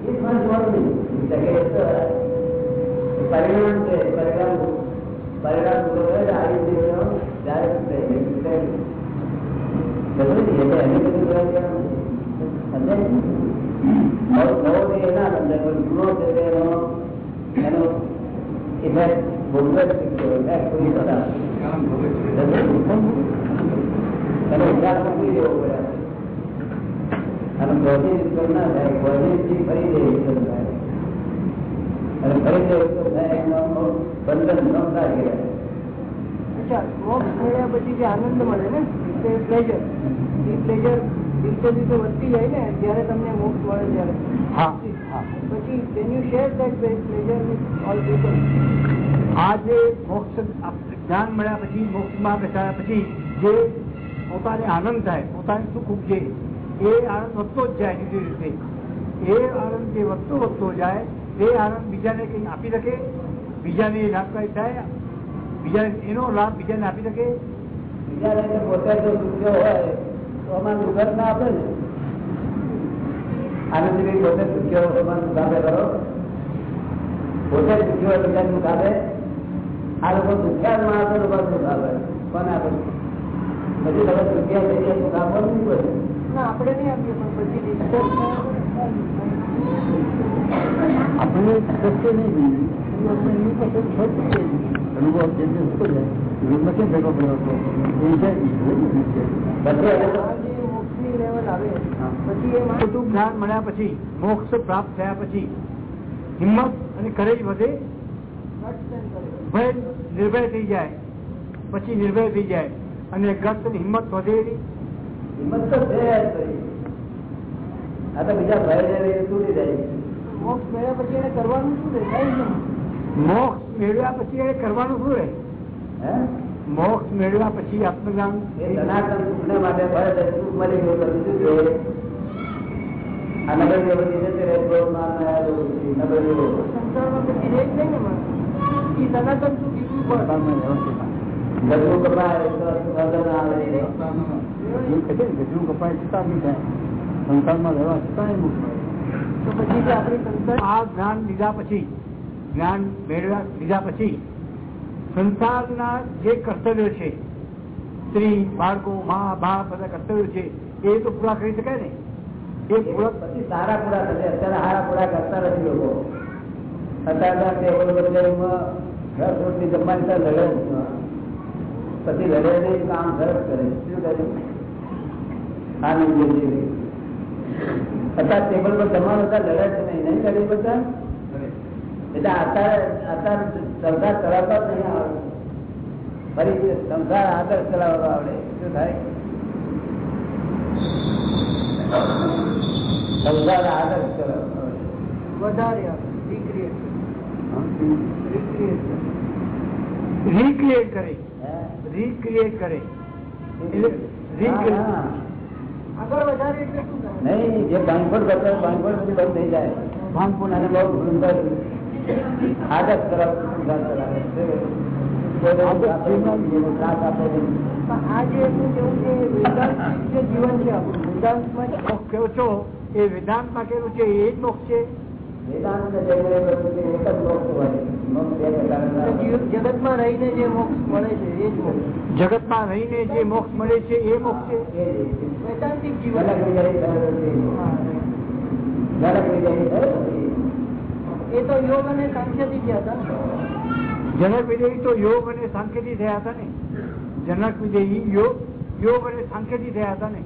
એ પણ જોવાનું નહીં. એટલે કે એ તો પરિણામ છે પરિણામ પરિણામ પૂરો બંધન ન થાય અચ્છા મોક્ષ મળ્યા પછી જે આનંદ મળે ને પ્લેઝર એ પ્લેઝર દિવસે દિવસે વધતી જાય ને જ્યારે તમને મોક્ષ મળે ત્યારે. હા. હા પછી can you share that pleasure with all people આ જે મોક્ષ જ્ઞાન મળ્યા પછી મોક્ષમાં બેસાડ્યા પછી જે પોતાને આનંદ થાય પોતાને સુખ ઉપજે એ આનંદ વધતો જ જાય જુદી રીતે. એ આનંદ જે વધતો વધતો જાય એ આનંદ બીજાને કઈ આપી શકે? બીજાને લાભકારી થાય? બીજાને એનો લાભ બીજાને આપી શકે? બીજા પોતે જો સુખ્યો હોય અમારે દુઃખ ના આપે ને? આનંદભાઈ પોતે સુખ્યો અમારે સુખ્યો બીજા આ લોકો લોકો દુઃખ આપે કોને આપે? પછી તમે સુખ્યા થઈ ગયા આપવાનું નહીં ના, આપણે નહીં આપીએ, પણ પછી આપણે સત્ય નહીં અનુભવ જે કેમ ભેગો હતો એ પછી જ્ઞાન મળ્યા પછી મોક્ષ પ્રાપ્ત થયા પછી હિંમત અને કરેજ વધે. ભય નિર્ભય થઈ જાય. પછી નિર્ભય થઈ જાય. અને ગત હિંમત વધે હિંમત તો. આ તો બીજા ભય જેવી તૂટી જાય મોક્ષ મળ્યા પછી એને કરવાનું શું છે કઈ નહીં મોક્ષ મેળવ્યા પછી એ કરવાનું શું રહે હે મોક્ષ મેળવ્યા પછી આત્મજ્ઞાન એ સનાતન સુખને માટે ભય છે, સુખ મળી ગયું તો બીજું જોઈએ આ નગર જેવી જતી રહે ક્રોધમાન, માયા, લોભ, નગર જેવો. સંસારમાં પછી રહે જ નહીં ને માણસ. ઈ સનાતન સુખ ઈચ્છવું પડે. ગજવું કપાય તો સ્પર્ધા ના આવે ગજરું કપાય છતાં નહીં થાય સંસારમાં રહેવા છતાં તો પછી જે આપણી આ જ્ઞાન લીધા પછી જ્ઞાન મેળવ્યા લીધા પછી સંસારના જે કર્તવ્યો છે સ્ત્રી બાળકો મા બાપ બધા કર્તવ્યો છે એ તો પૂરા કરી શકાય ને? એ પૂરા પછી સારા પૂરા થશે. અત્યારે સારા પૂરા કરતા નથી લોકો. અત્યારના ટેબલ બજારમાં દસ રોટલી જમવાની તો લડે પછી લડે નહીં કામ સરસ કરે. શું કરે? આ અત્યારે ટેબલ પર જમવાનું હતા લડે છે નહીં. નહીં લડી બધા? એટલે અત્યારે અત્યારે સંસાર ચલાવતા જ નહીં આવડે ફરી સંસાર આગળ ચલાવવા આવડે. શું થાય? સંસાર ચલાવવા આવડે. વધારે આવે. કરે. રીક્રિએટ કરે? રીક્રિએટ કરે. રીત કરી. નહીં જે ભાંગફોડ કરતા ભાંગફોડ બધી બંધ થઈ જાય. ભાંગફોડ અને બહુ સુંદર આદત તરફ સુધાર કરાવે છે. જીવન છે? એ વેદાંતમાં કેવું છે? એ જ મોક્ષ છે? વેદાંત ને જઈને એ બધું છે, એક જ મોક્ષ હોય. મોક્ષ બે પ્રકારના એટલે જીવ- જગતમાં રહીને જે મોક્ષ મળે છે એ જ મોક્ષ જગતમાં રહીને જે મોક્ષ મળે છે એ મોક્ષ છે. એ વૈદાંતિક જીવન. થયો થયો. એ તો યોગ અને સાંખ્યથી ગયા હતા. ને. જનક વિજયી તો યોગ અને સાંખ્યથી થયા હતા ને? જનક વિજયી યોગ યોગ અને સાંખ્યથી થયા હતા ને.